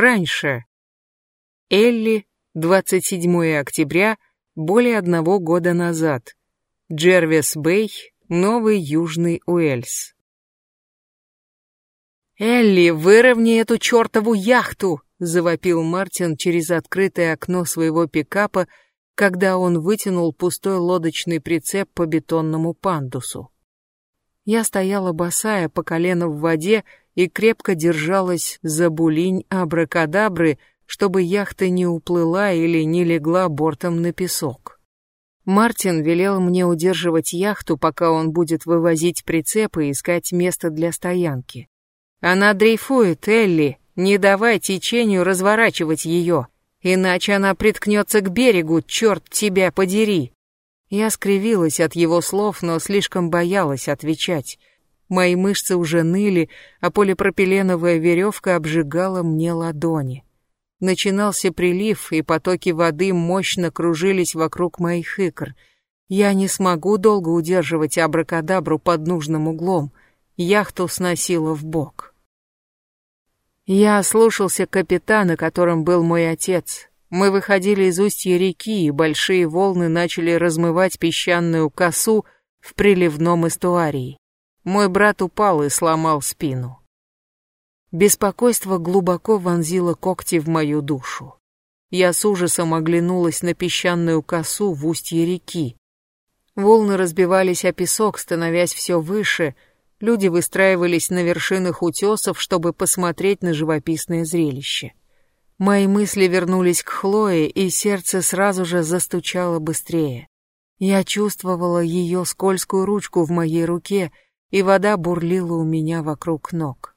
раньше. Элли, 27 октября, более одного года назад. Джервис Бэй, Новый Южный Уэльс. «Элли, выровняй эту чертову яхту!» — завопил Мартин через открытое окно своего пикапа, когда он вытянул пустой лодочный прицеп по бетонному пандусу. Я стояла босая по колено в воде и крепко держалась за булинь абракадабры, чтобы яхта не уплыла или не легла бортом на песок. Мартин велел мне удерживать яхту, пока он будет вывозить прицепы и искать место для стоянки. «Она дрейфует, Элли, не давай течению разворачивать ее, иначе она приткнется к берегу, черт тебя подери!» Я скривилась от его слов, но слишком боялась отвечать. Мои мышцы уже ныли, а полипропиленовая веревка обжигала мне ладони. Начинался прилив, и потоки воды мощно кружились вокруг моих икр. Я не смогу долго удерживать абракадабру под нужным углом. Яхту сносило в бок. Я слушался капитана, которым был мой отец. Мы выходили из устья реки, и большие волны начали размывать песчаную косу в приливном эстуарии. Мой брат упал и сломал спину. Беспокойство глубоко вонзило когти в мою душу. Я с ужасом оглянулась на песчаную косу в устье реки. Волны разбивались о песок, становясь все выше, люди выстраивались на вершинах утесов, чтобы посмотреть на живописное зрелище. Мои мысли вернулись к Хлое, и сердце сразу же застучало быстрее. Я чувствовала ее скользкую ручку в моей руке — и вода бурлила у меня вокруг ног.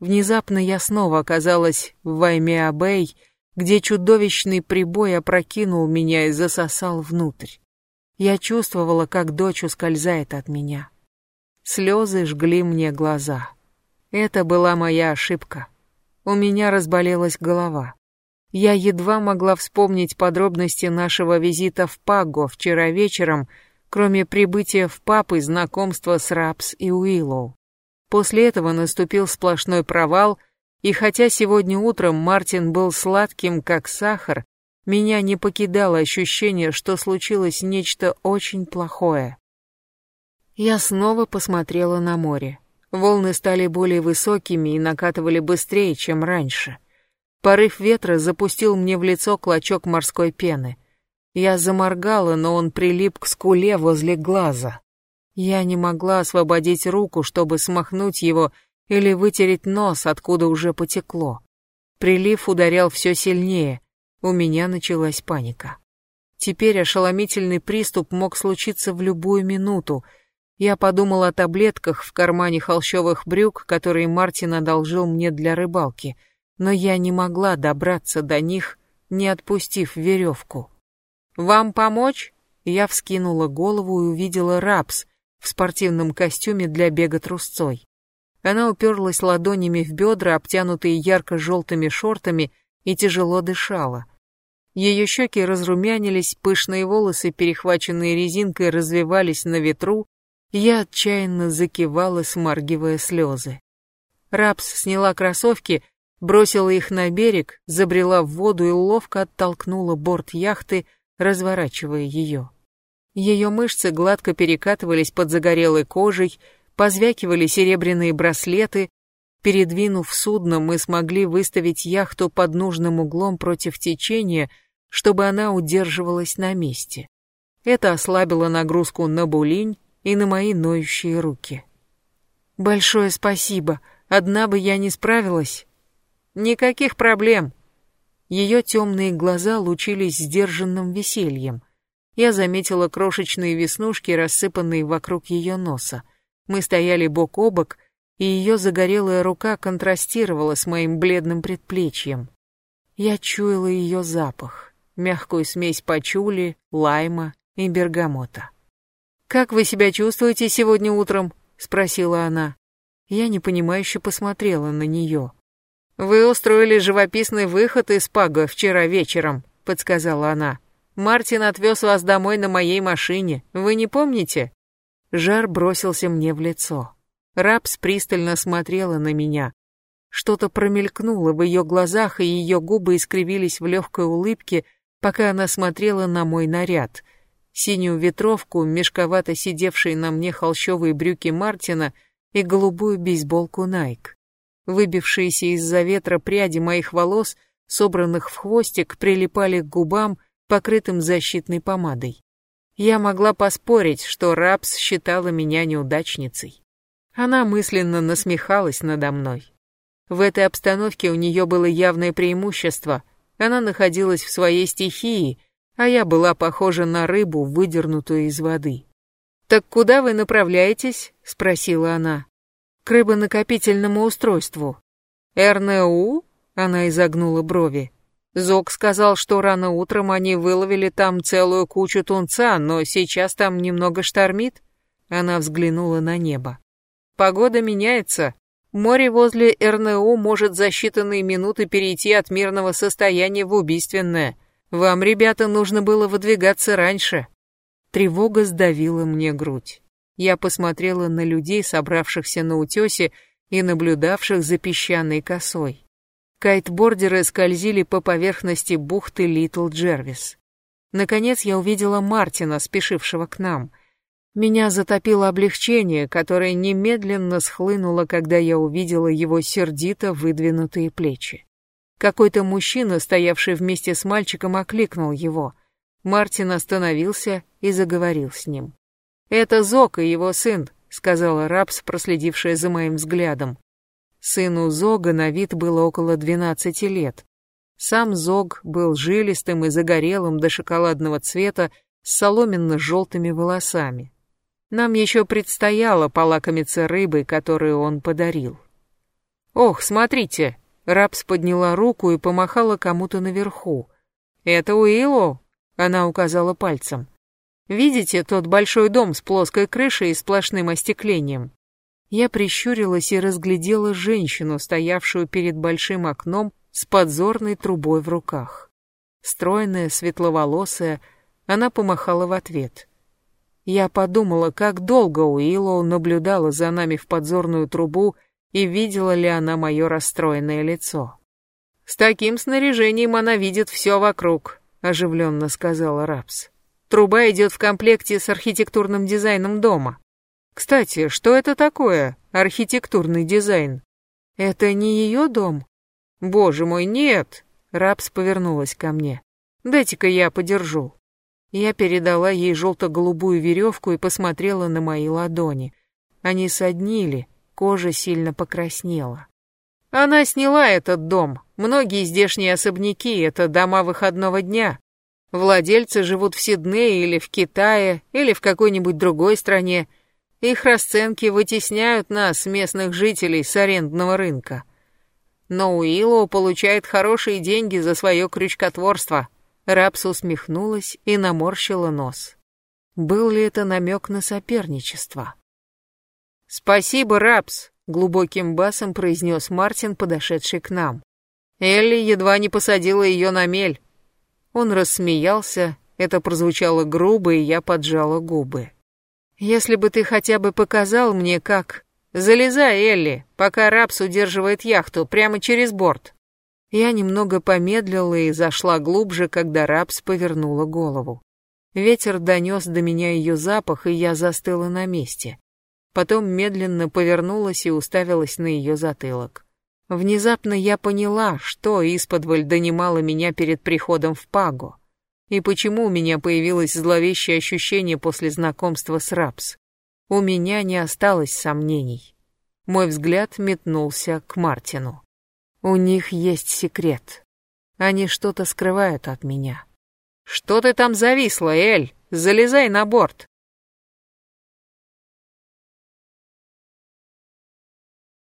Внезапно я снова оказалась в Ваймеа-Бэй, где чудовищный прибой опрокинул меня и засосал внутрь. Я чувствовала, как дочь ускользает от меня. Слезы жгли мне глаза. Это была моя ошибка. У меня разболелась голова. Я едва могла вспомнить подробности нашего визита в Паго вчера вечером, кроме прибытия в паб и знакомства с Рапс и Уиллоу. После этого наступил сплошной провал, и хотя сегодня утром Мартин был сладким, как сахар, меня не покидало ощущение, что случилось нечто очень плохое. Я снова посмотрела на море. Волны стали более высокими и накатывали быстрее, чем раньше. Порыв ветра запустил мне в лицо клочок морской пены — я заморгала, но он прилип к скуле возле глаза. Я не могла освободить руку, чтобы смахнуть его или вытереть нос, откуда уже потекло. Прилив ударял все сильнее. У меня началась паника. Теперь ошеломительный приступ мог случиться в любую минуту. Я подумала о таблетках в кармане холщовых брюк, которые Мартин одолжил мне для рыбалки, но я не могла добраться до них, не отпустив веревку. «Вам помочь?» Я вскинула голову и увидела Рапс в спортивном костюме для бега трусцой. Она уперлась ладонями в бедра, обтянутые ярко-желтыми шортами, и тяжело дышала. Ее щеки разрумянились, пышные волосы, перехваченные резинкой, развивались на ветру, я отчаянно закивала, смаргивая слезы. Рапс сняла кроссовки, бросила их на берег, забрела в воду и ловко оттолкнула борт яхты, разворачивая ее. Ее мышцы гладко перекатывались под загорелой кожей, позвякивали серебряные браслеты. Передвинув судно, мы смогли выставить яхту под нужным углом против течения, чтобы она удерживалась на месте. Это ослабило нагрузку на булинь и на мои ноющие руки. «Большое спасибо. Одна бы я не справилась». «Никаких проблем. Ее темные глаза лучились сдержанным весельем. Я заметила крошечные веснушки, рассыпанные вокруг ее носа. Мы стояли бок о бок, и ее загорелая рука контрастировала с моим бледным предплечьем. Я чуяла ее запах, мягкую смесь пачули, лайма и бергамота. «Как вы себя чувствуете сегодня утром?» — спросила она. Я непонимающе посмотрела на нее. «Вы устроили живописный выход из Пага вчера вечером», — подсказала она. «Мартин отвез вас домой на моей машине. Вы не помните?» Жар бросился мне в лицо. Рапс пристально смотрела на меня. Что-то промелькнуло в ее глазах, и ее губы искривились в легкой улыбке, пока она смотрела на мой наряд. Синюю ветровку, мешковато сидевшие на мне холщовые брюки Мартина и голубую бейсболку Найк. Выбившиеся из-за ветра пряди моих волос, собранных в хвостик, прилипали к губам, покрытым защитной помадой. Я могла поспорить, что Рапс считала меня неудачницей. Она мысленно насмехалась надо мной. В этой обстановке у нее было явное преимущество. Она находилась в своей стихии, а я была похожа на рыбу, выдернутую из воды. «Так куда вы направляетесь?» — спросила она. «К рыбонакопительному устройству». «РНУ?» — она изогнула брови. Зок сказал, что рано утром они выловили там целую кучу тунца, но сейчас там немного штормит. Она взглянула на небо. Погода меняется, Море возле РНУ может за считанные минуты перейти от мирного состояния в убийственное. Вам, ребята, нужно было выдвигаться раньше. Тревога сдавила мне грудь. Я посмотрела на людей, собравшихся на утесе и наблюдавших за песчаной косой. Кайтбордеры скользили по поверхности бухты Литл Джервис. Наконец я увидела Мартина, спешившего к нам — меня затопило облегчение, которое немедленно схлынуло, когда я увидела его сердито выдвинутые плечи. Какой-то мужчина, стоявший вместе с мальчиком, окликнул его. Мартин остановился и заговорил с ним. «Это Зок и его сын», — сказала Рапс, проследившая за моим взглядом. Сыну Зога на вид было около двенадцати лет. Сам Зог был жилистым и загорелым до шоколадного цвета с соломенно-желтыми волосами. Нам еще предстояло полакомиться рыбой, которую он подарил. «Ох, смотрите!» Рапс подняла руку и помахала кому-то наверху. «Это Уиллоу?» Она указала пальцем. «Видите тот большой дом с плоской крышей и сплошным остеклением?» Я прищурилась и разглядела женщину, стоявшую перед большим окном с подзорной трубой в руках. Стройная, светловолосая, она помахала в ответ. Я подумала, как долго Уиллоу наблюдала за нами в подзорную трубу и видела ли она мое расстроенное лицо. «С таким снаряжением она видит все вокруг», — оживленно сказала Рапс. «Труба идет в комплекте с архитектурным дизайном дома. Кстати, что это такое, архитектурный дизайн? Это не ее дом?» «Боже мой, нет!» — Рапс повернулась ко мне. «Дайте-ка я подержу». Я передала ей желто-голубую веревку и посмотрела на мои ладони. Они соднили, кожа сильно покраснела. Она сняла этот дом. Многие здешние особняки — это дома выходного дня. Владельцы живут в Сиднее или в Китае, или в какой-нибудь другой стране. Их расценки вытесняют нас, местных жителей, с арендного рынка. Но Уиллоу получает хорошие деньги за свое крючкотворство. Рапс усмехнулась и наморщила нос. Был ли это намек на соперничество? «Спасибо, Рапс», — глубоким басом произнес Мартин, подошедший к нам. Элли едва не посадила ее на мель. Он рассмеялся, это прозвучало грубо, и я поджала губы. «Если бы ты хотя бы показал мне, как...» «Залезай, Элли, пока Рапс удерживает яхту прямо через борт». Я немного помедлила и зашла глубже, когда Рапс повернула голову. Ветер донес до меня ее запах, и я застыла на месте. Потом медленно повернулась и уставилась на ее затылок. Внезапно я поняла, что исподволь донимало меня перед приходом в Пагу, и почему у меня появилось зловещее ощущение после знакомства с Рапс. У меня не осталось сомнений. Мой взгляд метнулся к Мартину. У них есть секрет. Они что-то скрывают от меня. Что ты там зависла, Эль? Залезай на борт.